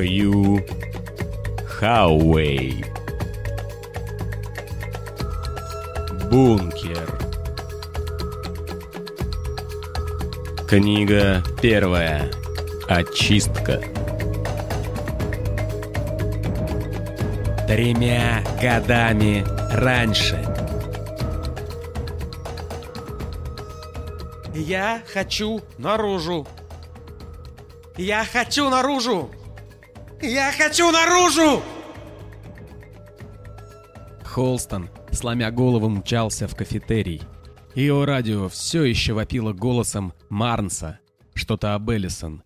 Хью Хауэй. Бункер. Книга первая. Очистка. Тремя годами раньше. Я хочу наружу. Я хочу наружу. Я хочу наружу! Холстон, сломя голову, мчался в кафетерий. Его радио все еще вопило голосом Марнса, что-то об Эллисон.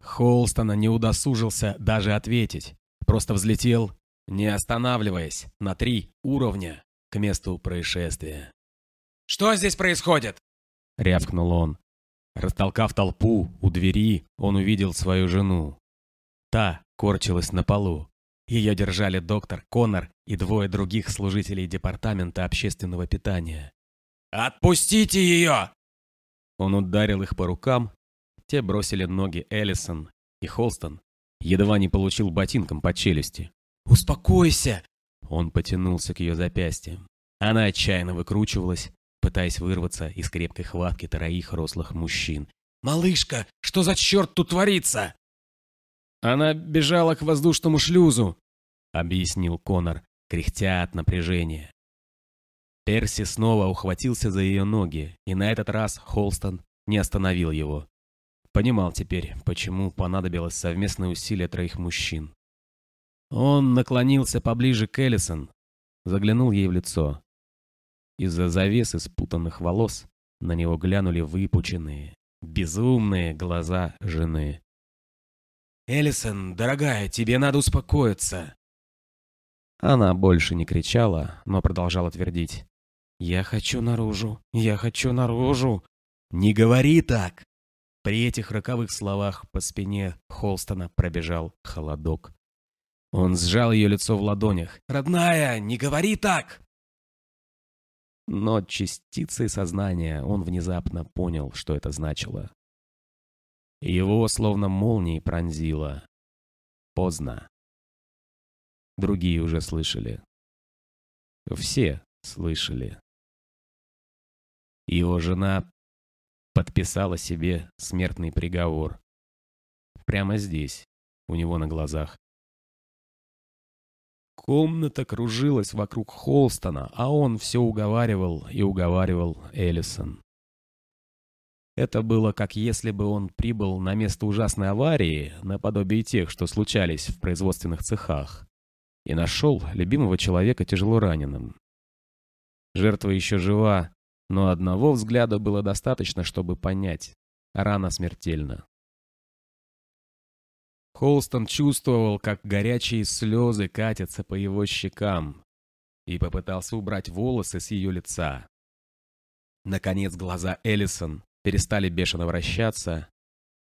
Холстона не удосужился даже ответить, просто взлетел, не останавливаясь, на три уровня к месту происшествия. «Что здесь происходит?» — рявкнул он. Растолкав толпу у двери, он увидел свою жену. Та корчилась на полу. Ее держали доктор Коннор и двое других служителей Департамента общественного питания. «Отпустите ее!» Он ударил их по рукам. Те бросили ноги Эллисон, и Холстон едва не получил ботинком по челюсти. «Успокойся!» Он потянулся к ее запястьям. Она отчаянно выкручивалась, пытаясь вырваться из крепкой хватки троих рослых мужчин. «Малышка, что за черт тут творится?» «Она бежала к воздушному шлюзу», — объяснил Конор, кряхтя от напряжения. Перси снова ухватился за ее ноги, и на этот раз Холстон не остановил его. Понимал теперь, почему понадобилось совместное усилие троих мужчин. Он наклонился поближе к Эллисон, заглянул ей в лицо. Из-за завесы спутанных волос на него глянули выпученные, безумные глаза жены. «Эллисон, дорогая, тебе надо успокоиться!» Она больше не кричала, но продолжала твердить. «Я хочу наружу! Я хочу наружу!» «Не говори так!» При этих роковых словах по спине Холстона пробежал холодок. Он сжал ее лицо в ладонях. «Родная, не говори так!» Но частицей сознания он внезапно понял, что это значило. Его словно молнией пронзило. Поздно. Другие уже слышали. Все слышали. Его жена подписала себе смертный приговор. Прямо здесь, у него на глазах. Комната кружилась вокруг Холстона, а он все уговаривал и уговаривал Эллисон. Это было как если бы он прибыл на место ужасной аварии, наподобие тех, что случались в производственных цехах, и нашел любимого человека тяжело раненым. Жертва еще жива, но одного взгляда было достаточно, чтобы понять – рана смертельна. Холстон чувствовал, как горячие слезы катятся по его щекам, и попытался убрать волосы с ее лица. Наконец глаза Эллисон перестали бешено вращаться,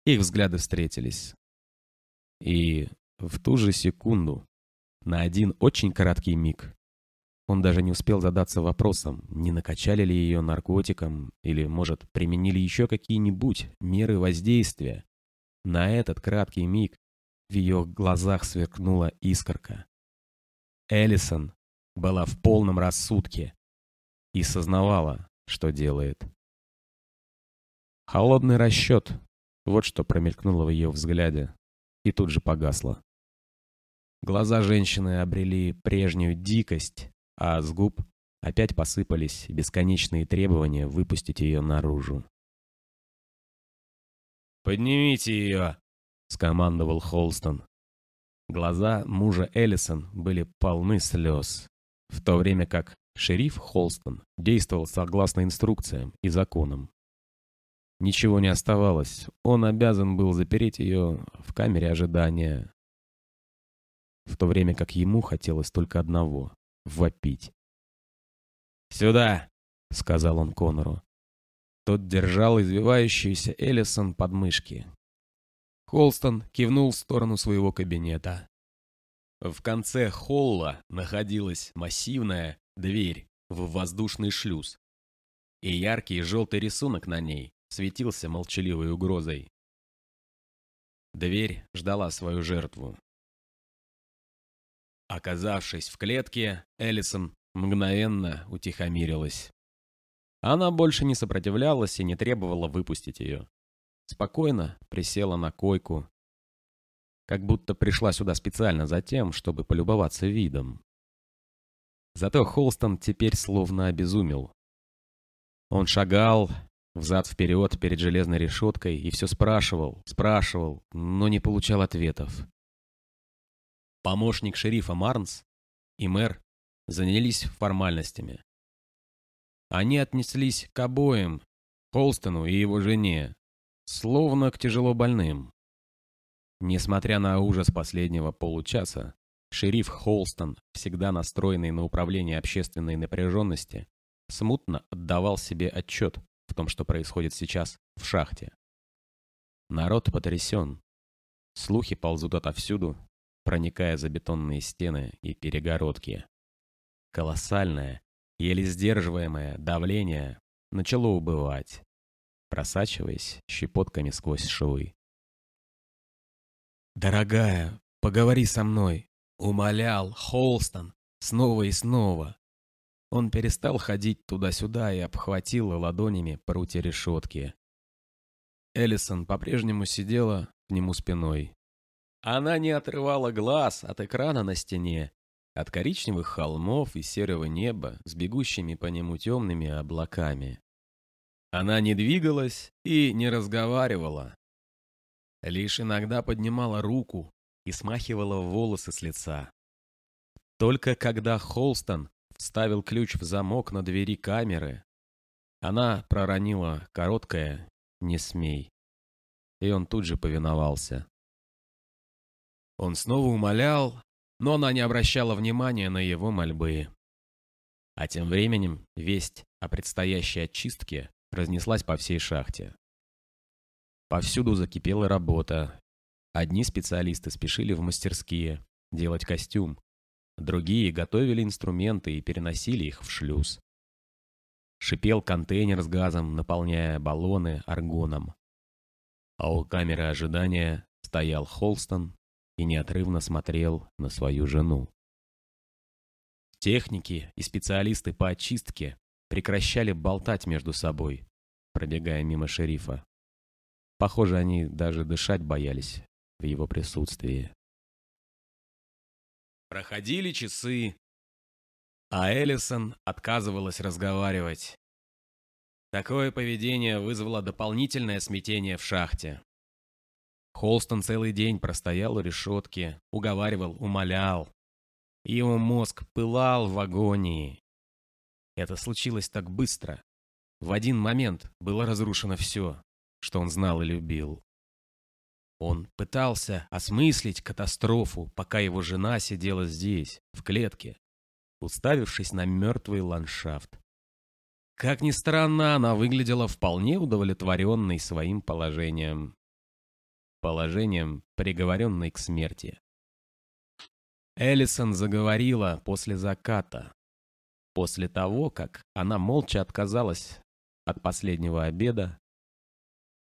их взгляды встретились. И в ту же секунду, на один очень краткий миг, он даже не успел задаться вопросом, не накачали ли ее наркотиком или, может, применили еще какие-нибудь меры воздействия. На этот краткий миг в ее глазах сверкнула искорка. Эллисон была в полном рассудке и сознавала, что делает. Холодный расчет. Вот что промелькнуло в ее взгляде. И тут же погасло. Глаза женщины обрели прежнюю дикость, а с губ опять посыпались бесконечные требования выпустить ее наружу. «Поднимите ее!» — скомандовал Холстон. Глаза мужа Эллисон были полны слез, в то время как шериф Холстон действовал согласно инструкциям и законам. Ничего не оставалось. Он обязан был запереть ее в камере ожидания. В то время как ему хотелось только одного — вопить. «Сюда!» — сказал он Конору. Тот держал извивающуюся Эллисон под мышки. Холстон кивнул в сторону своего кабинета. В конце холла находилась массивная дверь в воздушный шлюз. И яркий желтый рисунок на ней светился молчаливой угрозой. Дверь ждала свою жертву. Оказавшись в клетке, Эллисон мгновенно утихомирилась. Она больше не сопротивлялась и не требовала выпустить ее. Спокойно присела на койку, как будто пришла сюда специально за тем, чтобы полюбоваться видом. Зато Холстон теперь словно обезумел. Он шагал взад-вперед перед железной решеткой и все спрашивал, спрашивал, но не получал ответов. Помощник шерифа Марнс и мэр занялись формальностями. Они отнеслись к обоим, Холстону и его жене, словно к тяжело больным. Несмотря на ужас последнего получаса, шериф Холстон, всегда настроенный на управление общественной напряженности, смутно отдавал себе отчет в том, что происходит сейчас в шахте. Народ потрясен. Слухи ползут отовсюду, проникая за бетонные стены и перегородки. Колоссальное, еле сдерживаемое давление начало убывать, просачиваясь щепотками сквозь швы. «Дорогая, поговори со мной!» — умолял Холстон снова и снова. Он перестал ходить туда-сюда и обхватил ладонями прутья решетки. Эллисон по-прежнему сидела к нему спиной. Она не отрывала глаз от экрана на стене, от коричневых холмов и серого неба с бегущими по нему темными облаками. Она не двигалась и не разговаривала. Лишь иногда поднимала руку и смахивала волосы с лица. Только когда Холстон вставил ключ в замок на двери камеры, она проронила короткое «не смей», и он тут же повиновался. Он снова умолял, но она не обращала внимания на его мольбы. А тем временем весть о предстоящей очистке разнеслась по всей шахте. Повсюду закипела работа. Одни специалисты спешили в мастерские делать костюм, другие готовили инструменты и переносили их в шлюз. Шипел контейнер с газом, наполняя баллоны аргоном. А у камеры ожидания стоял Холстон и неотрывно смотрел на свою жену. Техники и специалисты по очистке прекращали болтать между собой, пробегая мимо шерифа. Похоже, они даже дышать боялись в его присутствии. Проходили часы, а Эллисон отказывалась разговаривать. Такое поведение вызвало дополнительное смятение в шахте. Холстон целый день простоял у решетки, уговаривал, умолял. Его мозг пылал в агонии. Это случилось так быстро. В один момент было разрушено все, что он знал и любил. Он пытался осмыслить катастрофу, пока его жена сидела здесь, в клетке, уставившись на мертвый ландшафт. Как ни странно, она выглядела вполне удовлетворенной своим положением положением, приговоренной к смерти. Эллисон заговорила после заката, после того, как она молча отказалась от последнего обеда,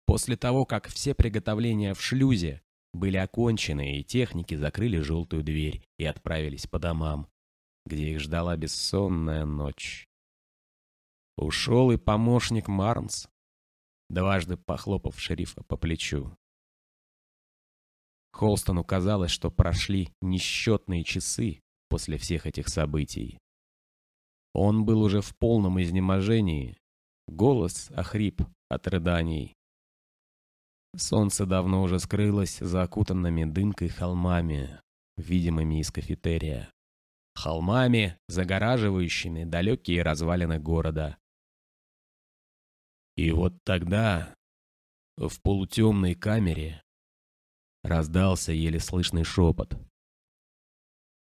после того, как все приготовления в шлюзе были окончены и техники закрыли желтую дверь и отправились по домам, где их ждала бессонная ночь. Ушел и помощник Марнс, дважды похлопав шерифа по плечу. Холстону казалось, что прошли несчетные часы после всех этих событий. Он был уже в полном изнеможении, голос охрип от рыданий. Солнце давно уже скрылось за окутанными дымкой холмами, видимыми из кафетерия. Холмами, загораживающими далекие развалины города. И вот тогда, в полутемной камере, Раздался еле слышный шепот.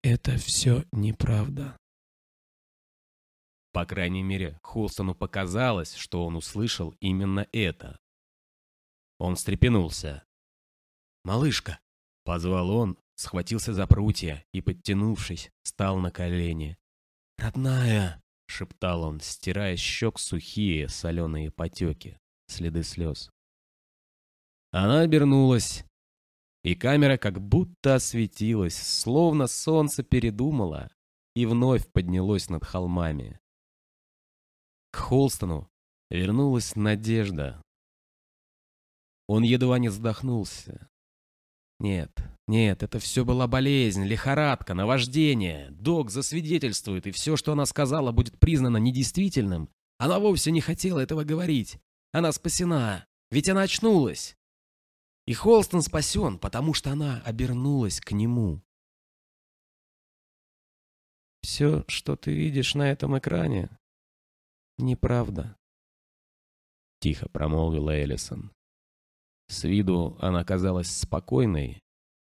«Это все неправда». По крайней мере, Холстону показалось, что он услышал именно это. Он встрепенулся. «Малышка!» — позвал он, схватился за прутья и, подтянувшись, стал на колени. «Родная!» — шептал он, стирая щек сухие соленые потеки, следы слез. Она обернулась и камера как будто осветилась, словно солнце передумало и вновь поднялось над холмами. К Холстону вернулась надежда. Он едва не задохнулся. Нет, нет, это все была болезнь, лихорадка, наваждение. Док засвидетельствует, и все, что она сказала, будет признано недействительным. Она вовсе не хотела этого говорить. Она спасена, ведь она очнулась. И Холстон спасен, потому что она обернулась к нему. Все, что ты видишь на этом экране, неправда. Тихо промолвила Эллисон. С виду она казалась спокойной,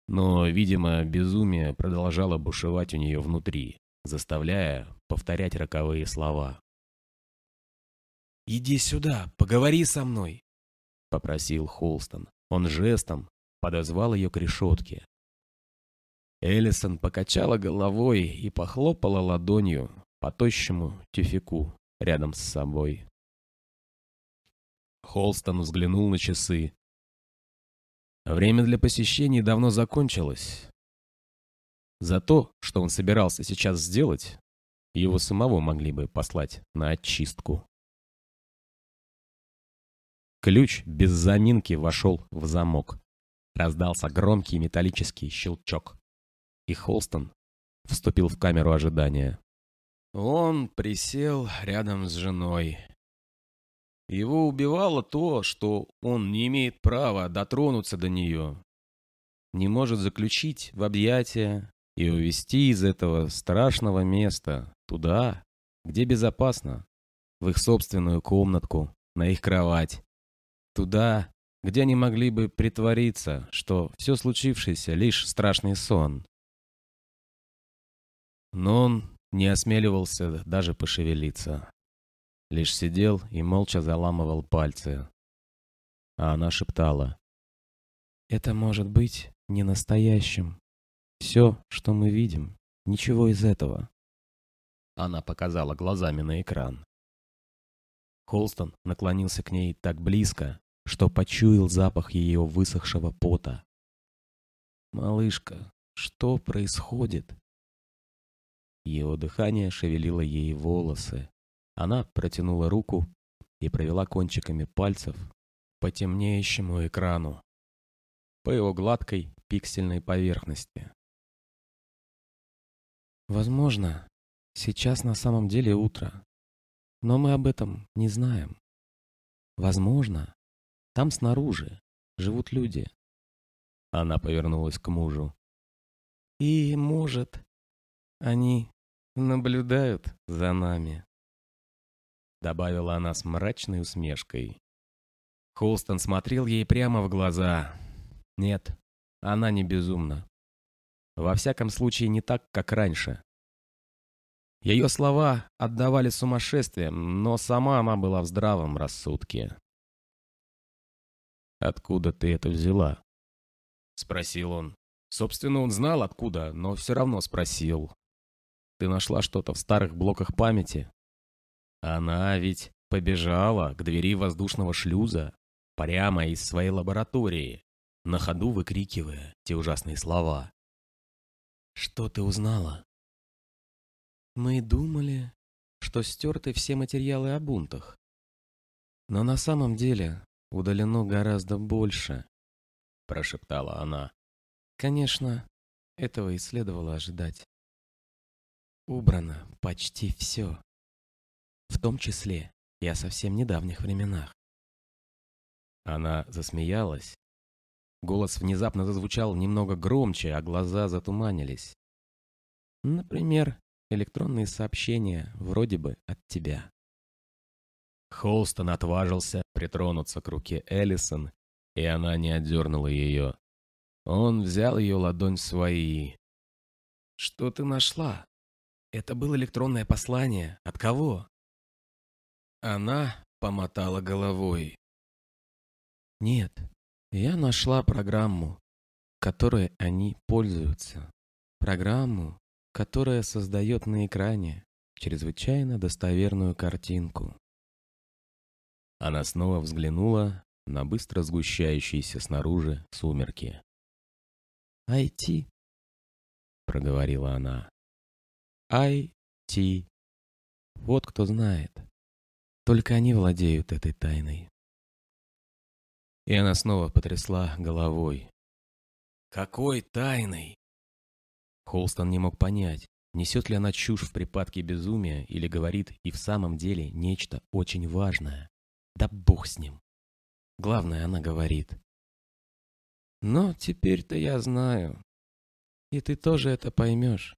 но, видимо, безумие продолжало бушевать у нее внутри, заставляя повторять роковые слова. «Иди сюда, поговори со мной», — попросил Холстон. Он жестом подозвал ее к решетке. Эллисон покачала головой и похлопала ладонью по тощему тюфику рядом с собой. Холстон взглянул на часы. Время для посещений давно закончилось. За то, что он собирался сейчас сделать, его самого могли бы послать на очистку. Ключ без заминки вошел в замок. Раздался громкий металлический щелчок. И Холстон вступил в камеру ожидания. Он присел рядом с женой. Его убивало то, что он не имеет права дотронуться до нее, не может заключить в объятия и увести из этого страшного места туда, где безопасно, в их собственную комнатку, на их кровать, туда, где они могли бы притвориться, что все случившееся лишь страшный сон. Но он не осмеливался даже пошевелиться лишь сидел и молча заламывал пальцы. А она шептала. «Это может быть не настоящим. Все, что мы видим, ничего из этого». Она показала глазами на экран. Холстон наклонился к ней так близко, что почуял запах ее высохшего пота. «Малышка, что происходит?» Его дыхание шевелило ей волосы, она протянула руку и провела кончиками пальцев по темнеющему экрану, по его гладкой пиксельной поверхности. Возможно, сейчас на самом деле утро, но мы об этом не знаем. Возможно, там снаружи живут люди. Она повернулась к мужу. И, может, они наблюдают за нами добавила она с мрачной усмешкой. Холстон смотрел ей прямо в глаза. Нет, она не безумна. Во всяком случае, не так, как раньше. Ее слова отдавали сумасшествием, но сама она была в здравом рассудке. «Откуда ты это взяла?» — спросил он. Собственно, он знал откуда, но все равно спросил. «Ты нашла что-то в старых блоках памяти?» Она ведь побежала к двери воздушного шлюза прямо из своей лаборатории, на ходу выкрикивая те ужасные слова. «Что ты узнала?» «Мы думали, что стерты все материалы о бунтах. Но на самом деле удалено гораздо больше», — прошептала она. «Конечно, этого и следовало ожидать. Убрано почти все в том числе и о совсем недавних временах. Она засмеялась. Голос внезапно зазвучал немного громче, а глаза затуманились. Например, электронные сообщения вроде бы от тебя. Холстон отважился притронуться к руке Эллисон, и она не отдернула ее. Он взял ее ладонь в свои. «Что ты нашла? Это было электронное послание. От кого?» Она помотала головой. Нет, я нашла программу, которой они пользуются. Программу, которая создает на экране чрезвычайно достоверную картинку. Она снова взглянула на быстро сгущающиеся снаружи сумерки. IT, проговорила она. IT. Вот кто знает. Только они владеют этой тайной. И она снова потрясла головой. Какой тайной? Холстон не мог понять, несет ли она чушь в припадке безумия или говорит и в самом деле нечто очень важное. Да бог с ним. Главное, она говорит. Но теперь-то я знаю. И ты тоже это поймешь.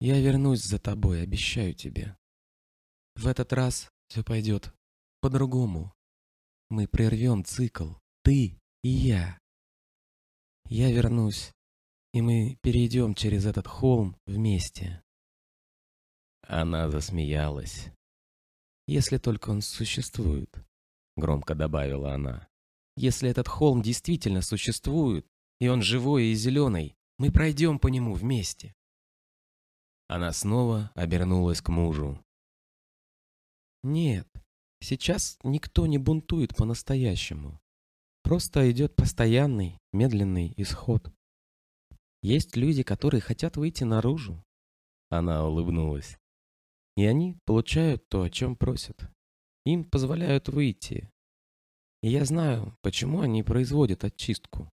Я вернусь за тобой, обещаю тебе. В этот раз все пойдет по-другому. Мы прервем цикл, ты и я. Я вернусь, и мы перейдем через этот холм вместе. Она засмеялась. Если только он существует, громко добавила она. Если этот холм действительно существует, и он живой и зеленый, мы пройдем по нему вместе. Она снова обернулась к мужу. Нет, сейчас никто не бунтует по-настоящему. Просто идет постоянный, медленный исход. Есть люди, которые хотят выйти наружу. Она улыбнулась. И они получают то, о чем просят. Им позволяют выйти. И я знаю, почему они производят очистку.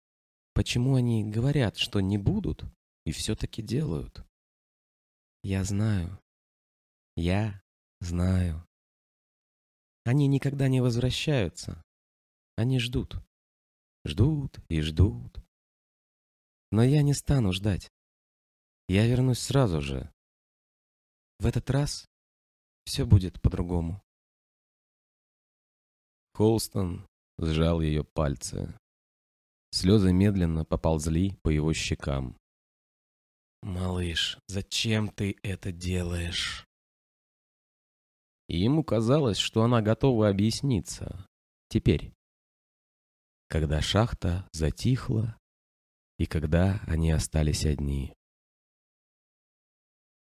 Почему они говорят, что не будут, и все-таки делают. Я знаю. Я знаю. Они никогда не возвращаются. Они ждут. Ждут и ждут. Но я не стану ждать. Я вернусь сразу же. В этот раз все будет по-другому. Холстон сжал ее пальцы. Слезы медленно поползли по его щекам. «Малыш, зачем ты это делаешь?» И ему казалось, что она готова объясниться. Теперь. Когда шахта затихла, и когда они остались одни.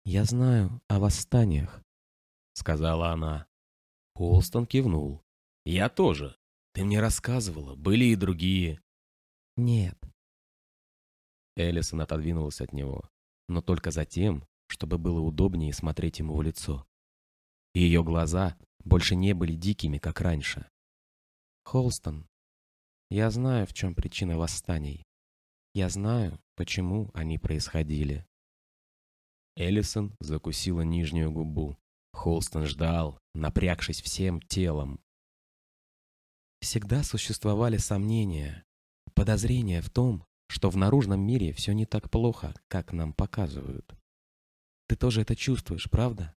«Я знаю о восстаниях», — сказала она. Холстон кивнул. «Я тоже. Ты мне рассказывала, были и другие». «Нет». Эллисон отодвинулась от него, но только за тем, чтобы было удобнее смотреть ему в лицо и ее глаза больше не были дикими, как раньше. «Холстон, я знаю, в чем причина восстаний. Я знаю, почему они происходили». Эллисон закусила нижнюю губу. Холстон ждал, напрягшись всем телом. Всегда существовали сомнения, подозрения в том, что в наружном мире все не так плохо, как нам показывают. Ты тоже это чувствуешь, правда?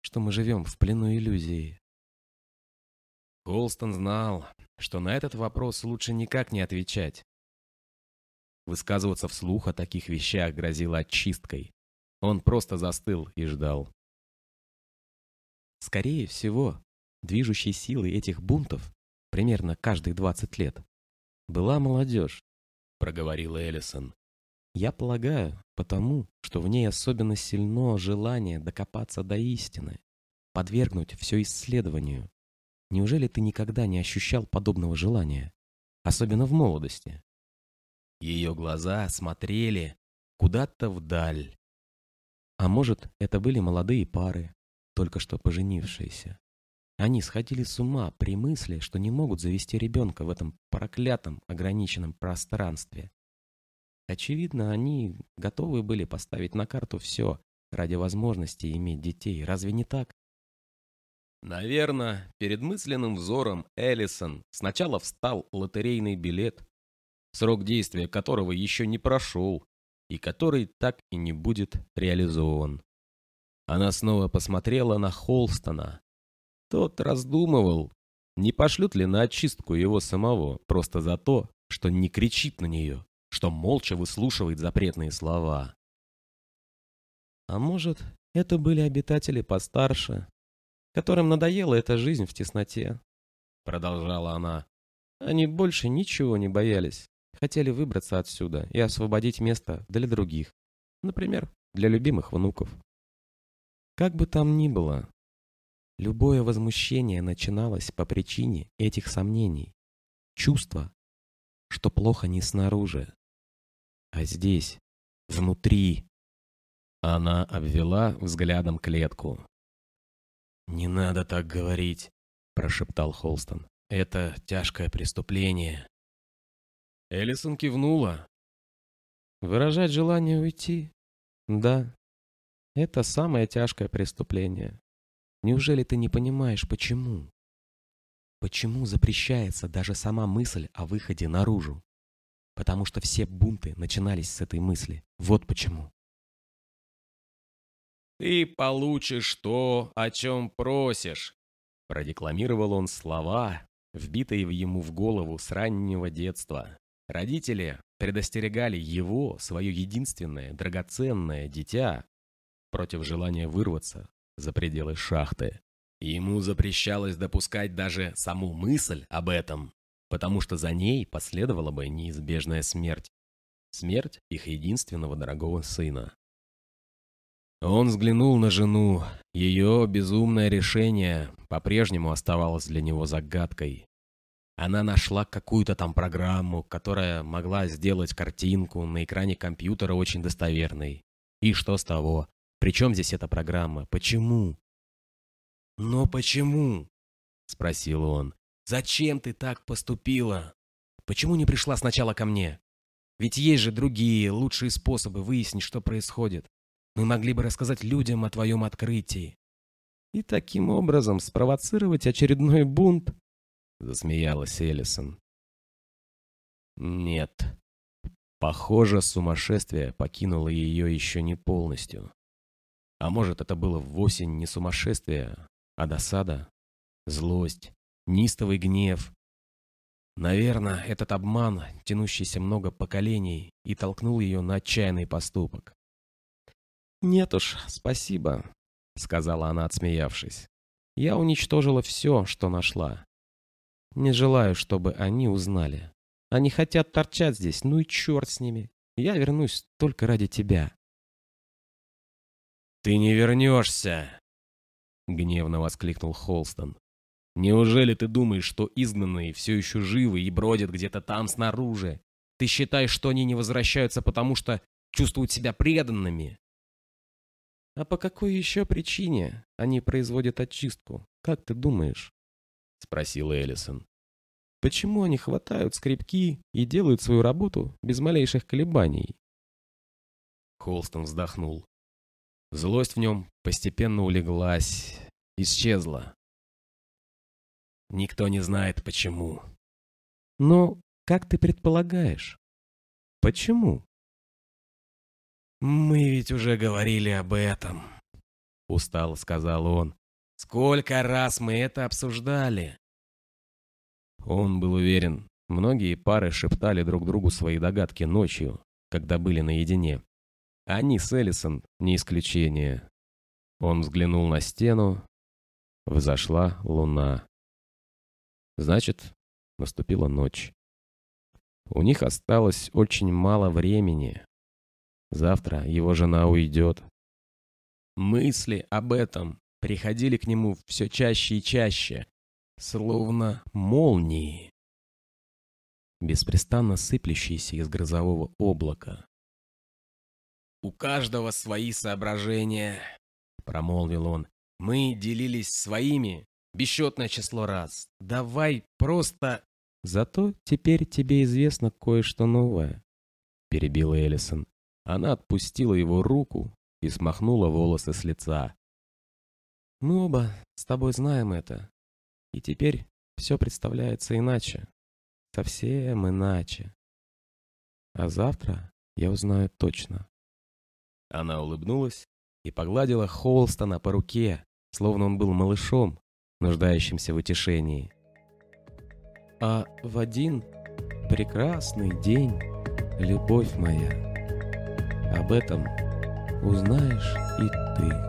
Что мы живем в плену иллюзии. Голстон знал, что на этот вопрос лучше никак не отвечать. Высказываться вслух о таких вещах грозило очисткой. Он просто застыл и ждал. Скорее всего, движущей силой этих бунтов, примерно каждые 20 лет, была молодежь, проговорила Эллисон. Я полагаю, потому, что в ней особенно сильно желание докопаться до истины, подвергнуть все исследованию. Неужели ты никогда не ощущал подобного желания, особенно в молодости? Ее глаза смотрели куда-то вдаль. А может, это были молодые пары, только что поженившиеся. Они сходили с ума при мысли, что не могут завести ребенка в этом проклятом ограниченном пространстве. Очевидно, они готовы были поставить на карту все ради возможности иметь детей. Разве не так? Наверное, перед мысленным взором Эллисон сначала встал лотерейный билет, срок действия которого еще не прошел и который так и не будет реализован. Она снова посмотрела на Холстона. Тот раздумывал, не пошлют ли на очистку его самого, просто за то, что не кричит на нее что молча выслушивает запретные слова. А может, это были обитатели постарше, которым надоела эта жизнь в тесноте, продолжала она. Они больше ничего не боялись, хотели выбраться отсюда и освободить место для других, например, для любимых внуков. Как бы там ни было, любое возмущение начиналось по причине этих сомнений, чувства, что плохо не снаружи, а здесь, внутри. Она обвела взглядом клетку. «Не надо так говорить», — прошептал Холстон. «Это тяжкое преступление». Эллисон кивнула. «Выражать желание уйти? Да, это самое тяжкое преступление. Неужели ты не понимаешь, почему? Почему запрещается даже сама мысль о выходе наружу? Потому что все бунты начинались с этой мысли. Вот почему. «Ты получишь то, о чем просишь», — продекламировал он слова, вбитые ему в голову с раннего детства. Родители предостерегали его, свое единственное, драгоценное дитя, против желания вырваться за пределы шахты. Ему запрещалось допускать даже саму мысль об этом, потому что за ней последовала бы неизбежная смерть. Смерть их единственного дорогого сына. Он взглянул на жену. Ее безумное решение по-прежнему оставалось для него загадкой. Она нашла какую-то там программу, которая могла сделать картинку на экране компьютера очень достоверной. И что с того? Причем здесь эта программа? Почему? «Но почему?» — спросил он. «Зачем ты так поступила? Почему не пришла сначала ко мне? Ведь есть же другие, лучшие способы выяснить, что происходит. Мы могли бы рассказать людям о твоем открытии». «И таким образом спровоцировать очередной бунт?» — засмеялась Эллисон. «Нет. Похоже, сумасшествие покинуло ее еще не полностью. А может, это было вовсе не сумасшествие, а досада, злость, нистовый гнев. Наверное, этот обман, тянущийся много поколений, и толкнул ее на отчаянный поступок. «Нет уж, спасибо», — сказала она, отсмеявшись. «Я уничтожила все, что нашла. Не желаю, чтобы они узнали. Они хотят торчать здесь, ну и черт с ними. Я вернусь только ради тебя». «Ты не вернешься!» Гневно воскликнул Холстон. «Неужели ты думаешь, что изгнанные все еще живы и бродят где-то там снаружи? Ты считаешь, что они не возвращаются, потому что чувствуют себя преданными?» «А по какой еще причине они производят очистку, как ты думаешь?» — спросил Эллисон. «Почему они хватают скрипки и делают свою работу без малейших колебаний?» Холстон вздохнул. Злость в нем постепенно улеглась, исчезла. Никто не знает, почему. Но как ты предполагаешь? Почему? «Мы ведь уже говорили об этом», — устало сказал он. «Сколько раз мы это обсуждали?» Он был уверен, многие пары шептали друг другу свои догадки ночью, когда были наедине. Они с Эллисон не исключение. Он взглянул на стену. Взошла луна. Значит, наступила ночь. У них осталось очень мало времени. Завтра его жена уйдет. Мысли об этом приходили к нему все чаще и чаще, словно молнии, беспрестанно сыплющиеся из грозового облака. «У каждого свои соображения», — промолвил он. «Мы делились своими бесчетное число раз. Давай просто...» «Зато теперь тебе известно кое-что новое», — перебила Эллисон. Она отпустила его руку и смахнула волосы с лица. «Мы оба с тобой знаем это. И теперь все представляется иначе. Совсем иначе. А завтра я узнаю точно. Она улыбнулась и погладила Холстона по руке, словно он был малышом, нуждающимся в утешении. А в один прекрасный день, любовь моя, об этом узнаешь и ты.